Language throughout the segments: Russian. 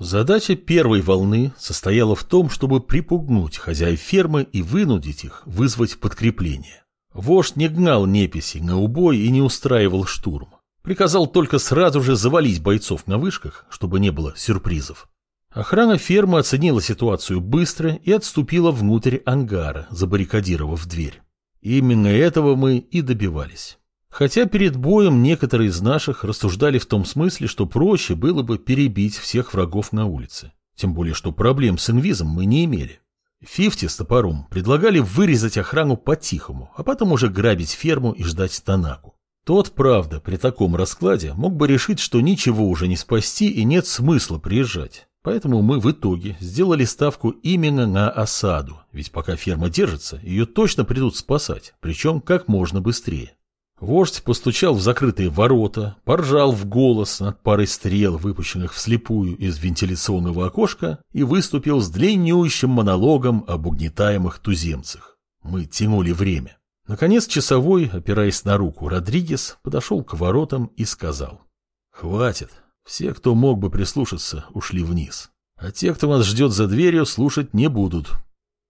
Задача первой волны состояла в том, чтобы припугнуть хозяев фермы и вынудить их вызвать подкрепление. Вождь не гнал неписи на убой и не устраивал штурм. Приказал только сразу же завалить бойцов на вышках, чтобы не было сюрпризов. Охрана фермы оценила ситуацию быстро и отступила внутрь ангара, забаррикадировав дверь. Именно этого мы и добивались. Хотя перед боем некоторые из наших рассуждали в том смысле, что проще было бы перебить всех врагов на улице. Тем более, что проблем с инвизом мы не имели. Фифти с топором предлагали вырезать охрану по-тихому, а потом уже грабить ферму и ждать Танаку. Тот, правда, при таком раскладе мог бы решить, что ничего уже не спасти и нет смысла приезжать. Поэтому мы в итоге сделали ставку именно на осаду, ведь пока ферма держится, ее точно придут спасать, причем как можно быстрее. Вождь постучал в закрытые ворота, поржал в голос над парой стрел, выпущенных вслепую из вентиляционного окошка, и выступил с длиннющим монологом об угнетаемых туземцах. Мы тянули время. Наконец часовой, опираясь на руку Родригес, подошел к воротам и сказал. «Хватит. Все, кто мог бы прислушаться, ушли вниз. А те, кто нас ждет за дверью, слушать не будут.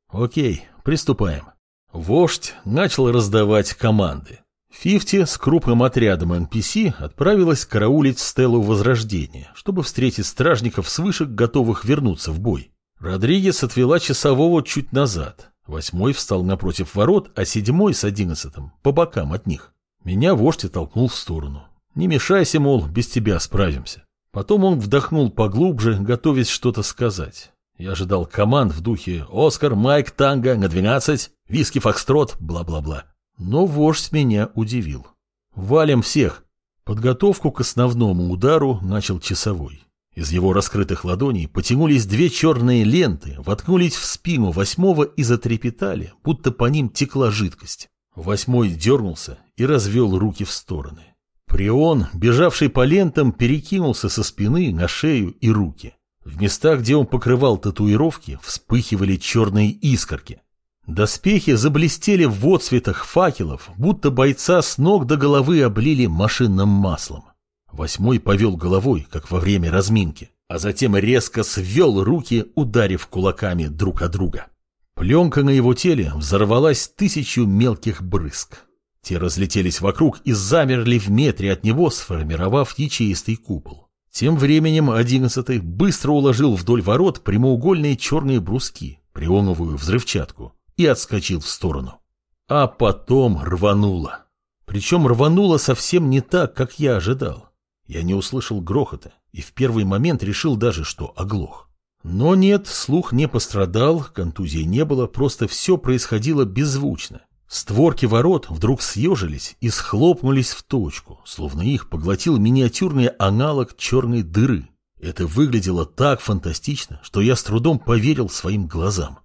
Окей, приступаем». Вождь начал раздавать команды. Фифти с крупным отрядом NPC отправилась караулить стелу Возрождения, чтобы встретить стражников с вышек, готовых вернуться в бой. Родригес отвела часового чуть назад. Восьмой встал напротив ворот, а седьмой с одиннадцатым по бокам от них. Меня вождь толкнул в сторону. Не мешайся, мол, без тебя справимся. Потом он вдохнул поглубже, готовясь что-то сказать. Я ожидал команд в духе «Оскар, Майк, Танго, на двенадцать, виски, фокстрот, бла-бла-бла». Но вождь меня удивил. «Валим всех!» Подготовку к основному удару начал часовой. Из его раскрытых ладоней потянулись две черные ленты, воткнулись в спину восьмого и затрепетали, будто по ним текла жидкость. Восьмой дернулся и развел руки в стороны. Прион, бежавший по лентам, перекинулся со спины на шею и руки. В местах, где он покрывал татуировки, вспыхивали черные искорки. Доспехи заблестели в отцветах факелов, будто бойца с ног до головы облили машинным маслом. Восьмой повел головой, как во время разминки, а затем резко свел руки, ударив кулаками друг о друга. Пленка на его теле взорвалась тысячу мелких брызг. Те разлетелись вокруг и замерли в метре от него, сформировав ячеистый купол. Тем временем одиннадцатый быстро уложил вдоль ворот прямоугольные черные бруски, прионовую взрывчатку, и отскочил в сторону. А потом рвануло. Причем рвануло совсем не так, как я ожидал. Я не услышал грохота и в первый момент решил даже, что оглох. Но нет, слух не пострадал, контузии не было, просто все происходило беззвучно. Створки ворот вдруг съежились и схлопнулись в точку, словно их поглотил миниатюрный аналог черной дыры. Это выглядело так фантастично, что я с трудом поверил своим глазам.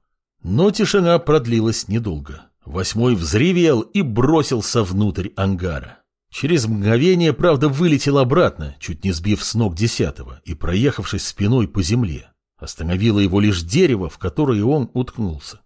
Но тишина продлилась недолго. Восьмой взревел и бросился внутрь ангара. Через мгновение, правда, вылетел обратно, чуть не сбив с ног десятого и проехавшись спиной по земле. Остановило его лишь дерево, в которое он уткнулся.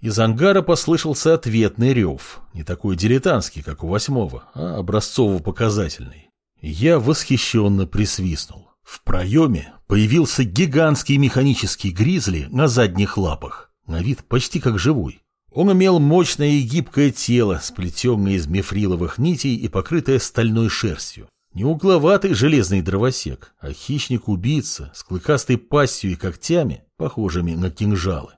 Из ангара послышался ответный рев, не такой дилетантский, как у восьмого, а образцово-показательный. Я восхищенно присвистнул. В проеме появился гигантский механический гризли на задних лапах на вид почти как живой. Он имел мощное и гибкое тело, сплетенное из мифриловых нитей и покрытое стальной шерстью. Не угловатый железный дровосек, а хищник-убийца с клыкастой пастью и когтями, похожими на кинжалы.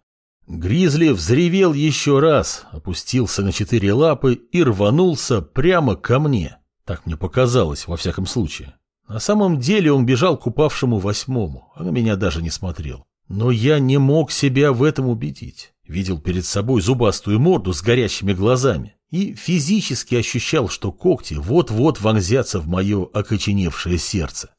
Гризли взревел еще раз, опустился на четыре лапы и рванулся прямо ко мне. Так мне показалось, во всяком случае. На самом деле он бежал к упавшему восьмому, а на меня даже не смотрел. Но я не мог себя в этом убедить. Видел перед собой зубастую морду с горящими глазами и физически ощущал, что когти вот-вот вонзятся в мое окоченевшее сердце.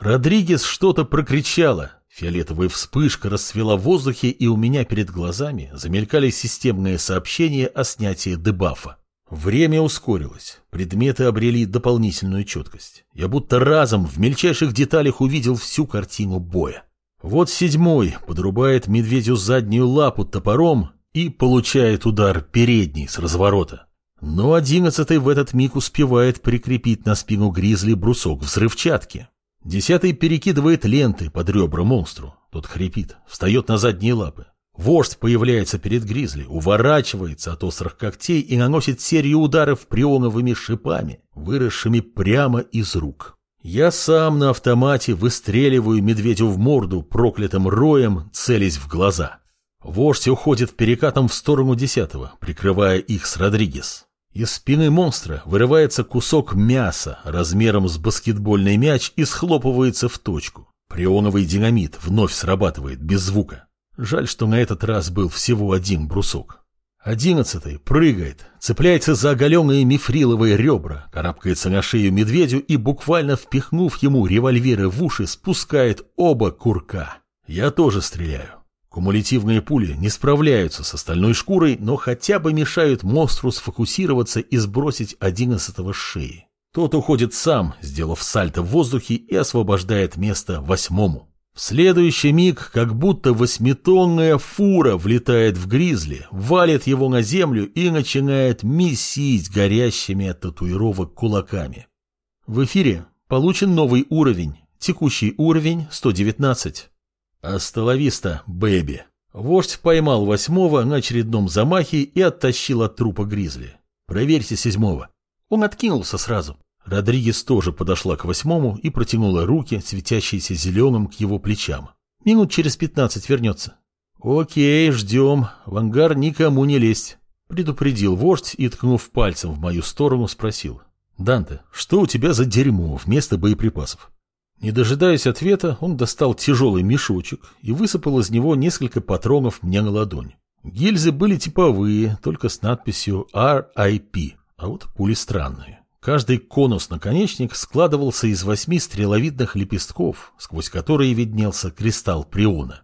Родригес что-то прокричала. Фиолетовая вспышка расцвела в воздухе, и у меня перед глазами замелькали системные сообщения о снятии дебафа. Время ускорилось, предметы обрели дополнительную четкость. Я будто разом в мельчайших деталях увидел всю картину боя. Вот седьмой подрубает медведю заднюю лапу топором и получает удар передний с разворота. Но одиннадцатый в этот миг успевает прикрепить на спину гризли брусок взрывчатки. Десятый перекидывает ленты под ребра монстру, Тот хрипит, встает на задние лапы. Вождь появляется перед Гризли, уворачивается от острых когтей и наносит серию ударов прионовыми шипами, выросшими прямо из рук. Я сам на автомате выстреливаю медведю в морду проклятым роем, целясь в глаза. Вождь уходит перекатом в сторону десятого, прикрывая их с Родригес. Из спины монстра вырывается кусок мяса размером с баскетбольный мяч и схлопывается в точку. Прионовый динамит вновь срабатывает без звука. Жаль, что на этот раз был всего один брусок. Одиннадцатый прыгает, цепляется за оголенные мифриловые ребра, карабкается на шею медведю и, буквально впихнув ему револьверы в уши, спускает оба курка. Я тоже стреляю. Кумулятивные пули не справляются с остальной шкурой, но хотя бы мешают монстру сфокусироваться и сбросить одиннадцатого с шеи. Тот уходит сам, сделав сальто в воздухе и освобождает место восьмому. В следующий миг, как будто восьмитонная фура влетает в гризли, валит его на землю и начинает месить горящими от татуировок кулаками. В эфире получен новый уровень, текущий уровень 119. Астоловиста, бэби. Вождь поймал восьмого на очередном замахе и оттащил от трупа гризли. Проверьте седьмого. Он откинулся сразу. Родригес тоже подошла к восьмому и протянула руки, светящиеся зеленым, к его плечам. Минут через пятнадцать вернется. «Окей, ждем. В ангар никому не лезть», — предупредил вождь и, ткнув пальцем в мою сторону, спросил. «Данте, что у тебя за дерьмо вместо боеприпасов?» Не дожидаясь ответа, он достал тяжелый мешочек и высыпал из него несколько патронов мне на ладонь. Гильзы были типовые, только с надписью RIP, а вот пули странные. Каждый конус-наконечник складывался из восьми стреловидных лепестков, сквозь которые виднелся кристалл приона.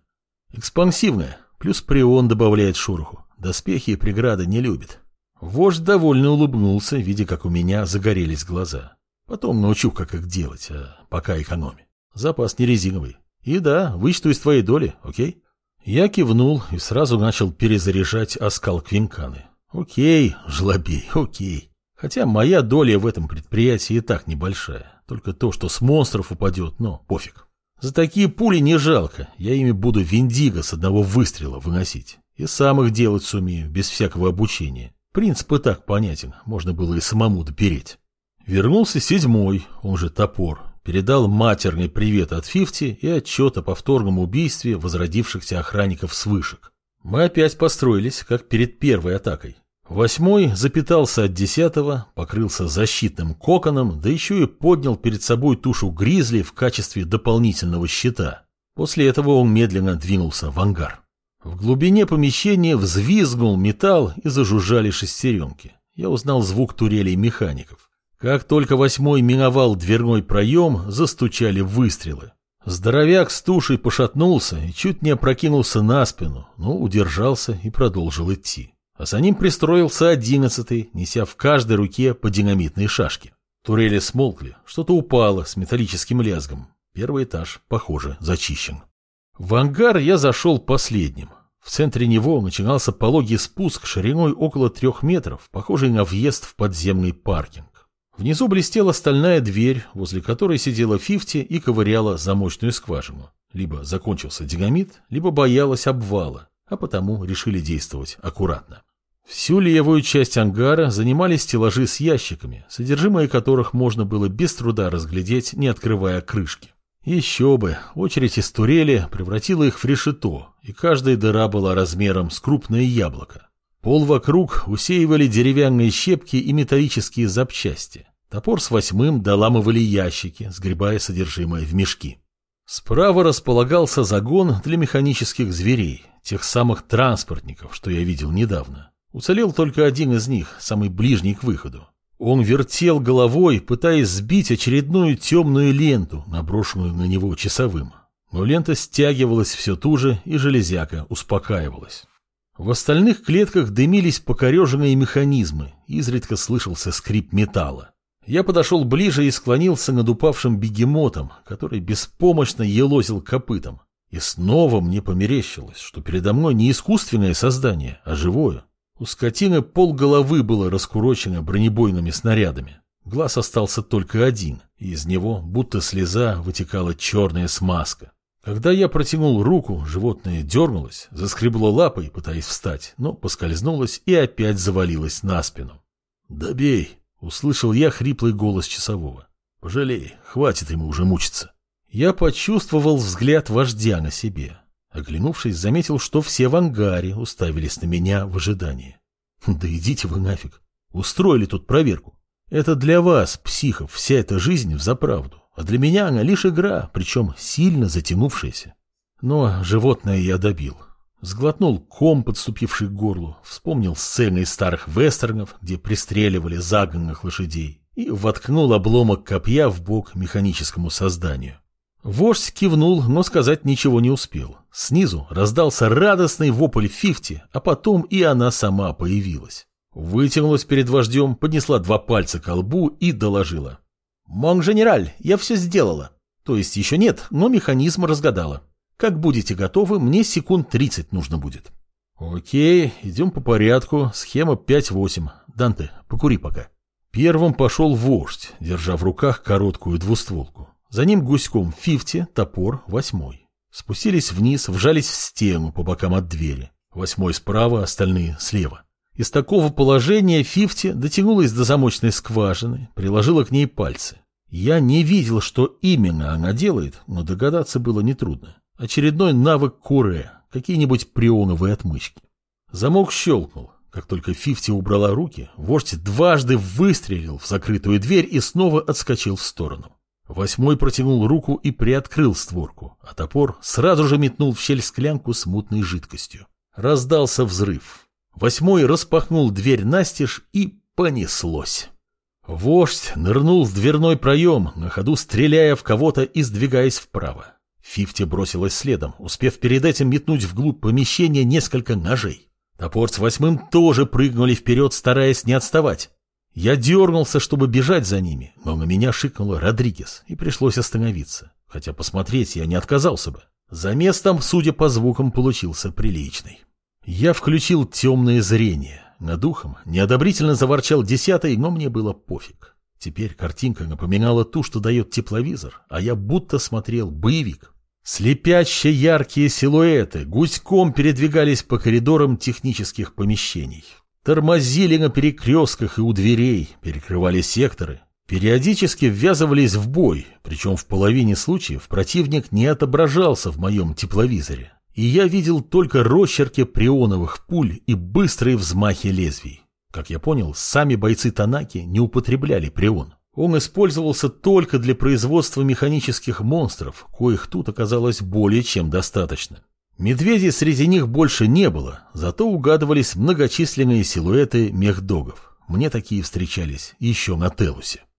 Экспансивная, плюс прион добавляет шороху. Доспехи и преграды не любит. Вождь довольно улыбнулся, видя, как у меня загорелись глаза. Потом научу, как их делать, а пока экономи. Запас не резиновый. И да, вычту из твоей доли, окей? Я кивнул и сразу начал перезаряжать оскал квинканы. Окей, жлобей, окей. Хотя моя доля в этом предприятии и так небольшая. Только то, что с монстров упадет, но пофиг. За такие пули не жалко, я ими буду виндиго с одного выстрела выносить. И сам их делать сумею, без всякого обучения. Принцип и так понятен, можно было и самому допереть. Вернулся седьмой, он же топор, передал матерный привет от Фифти и отчет о повторном убийстве возродившихся охранников с вышек. Мы опять построились, как перед первой атакой. Восьмой запитался от десятого, покрылся защитным коконом, да еще и поднял перед собой тушу гризли в качестве дополнительного щита. После этого он медленно двинулся в ангар. В глубине помещения взвизгнул металл и зажужжали шестеренки. Я узнал звук турелей механиков. Как только восьмой миновал дверной проем, застучали выстрелы. Здоровяк с тушей пошатнулся и чуть не опрокинулся на спину, но удержался и продолжил идти а за ним пристроился одиннадцатый, неся в каждой руке по динамитной шашке. Турели смолкли, что-то упало с металлическим лязгом. Первый этаж, похоже, зачищен. В ангар я зашел последним. В центре него начинался пологий спуск шириной около трех метров, похожий на въезд в подземный паркинг. Внизу блестела стальная дверь, возле которой сидела Фифти и ковыряла замочную скважину. Либо закончился динамит, либо боялась обвала, а потому решили действовать аккуратно. Всю левую часть ангара занимали стеллажи с ящиками, содержимое которых можно было без труда разглядеть, не открывая крышки. Еще бы, очередь из турели превратила их в решето, и каждая дыра была размером с крупное яблоко. Пол вокруг усеивали деревянные щепки и металлические запчасти. Топор с восьмым доламывали ящики, сгребая содержимое в мешки. Справа располагался загон для механических зверей, тех самых транспортников, что я видел недавно. Уцелел только один из них, самый ближний к выходу. Он вертел головой, пытаясь сбить очередную темную ленту, наброшенную на него часовым. Но лента стягивалась все туже, и железяка успокаивалась. В остальных клетках дымились покореженные механизмы, изредка слышался скрип металла. Я подошел ближе и склонился над упавшим бегемотом, который беспомощно елозил копытом. И снова мне померещилось, что передо мной не искусственное создание, а живое. У скотины пол головы было раскурочено бронебойными снарядами. Глаз остался только один, и из него, будто слеза, вытекала черная смазка. Когда я протянул руку, животное дернулось, заскребло лапой, пытаясь встать, но поскользнулось и опять завалилось на спину. «Добей!» — услышал я хриплый голос часового. «Пожалей, хватит ему уже мучиться». Я почувствовал взгляд вождя на себе. Оглянувшись, заметил, что все в ангаре уставились на меня в ожидании. Да идите вы нафиг. Устроили тут проверку. Это для вас, психов, вся эта жизнь взаправду. А для меня она лишь игра, причем сильно затянувшаяся. Но животное я добил. Сглотнул ком, подступивший к горлу, вспомнил сцены из старых вестернов, где пристреливали загнанных лошадей, и воткнул обломок копья в бок механическому созданию. Вождь кивнул, но сказать ничего не успел. Снизу раздался радостный вопль Фифти, а потом и она сама появилась. Вытянулась перед вождем, поднесла два пальца к лбу и доложила. «Монг-женераль, я все сделала. То есть еще нет, но механизм разгадала. Как будете готовы, мне секунд 30 нужно будет». «Окей, идем по порядку. Схема 5-8. Данте, покури пока». Первым пошел вождь, держа в руках короткую двустволку. За ним гуськом Фифти, топор, восьмой. Спустились вниз, вжались в стену по бокам от двери. Восьмой справа, остальные слева. Из такого положения Фифти дотянулась до замочной скважины, приложила к ней пальцы. Я не видел, что именно она делает, но догадаться было нетрудно. Очередной навык куре, какие-нибудь прионовые отмычки. Замок щелкнул. Как только Фифти убрала руки, вождь дважды выстрелил в закрытую дверь и снова отскочил в сторону. Восьмой протянул руку и приоткрыл створку, а топор сразу же метнул в щель склянку с мутной жидкостью. Раздался взрыв. Восьмой распахнул дверь настежь и понеслось. Вождь нырнул в дверной проем, на ходу стреляя в кого-то и сдвигаясь вправо. Фифти бросилась следом, успев перед этим метнуть вглубь помещения несколько ножей. Топор с восьмым тоже прыгнули вперед, стараясь не отставать. Я дернулся, чтобы бежать за ними, но на меня шикнула Родригес, и пришлось остановиться, хотя посмотреть я не отказался бы. За местом, судя по звукам, получился приличный. Я включил темное зрение. Над ухом неодобрительно заворчал десятый, но мне было пофиг. Теперь картинка напоминала ту, что дает тепловизор, а я будто смотрел боевик. Слепяще яркие силуэты гуськом передвигались по коридорам технических помещений. Тормозили на перекрестках и у дверей, перекрывали секторы. Периодически ввязывались в бой, причем в половине случаев противник не отображался в моем тепловизоре и я видел только росчерки прионовых пуль и быстрые взмахи лезвий. Как я понял, сами бойцы Танаки не употребляли прион. Он использовался только для производства механических монстров, коих тут оказалось более чем достаточно. Медведей среди них больше не было, зато угадывались многочисленные силуэты мехдогов. Мне такие встречались еще на Телусе.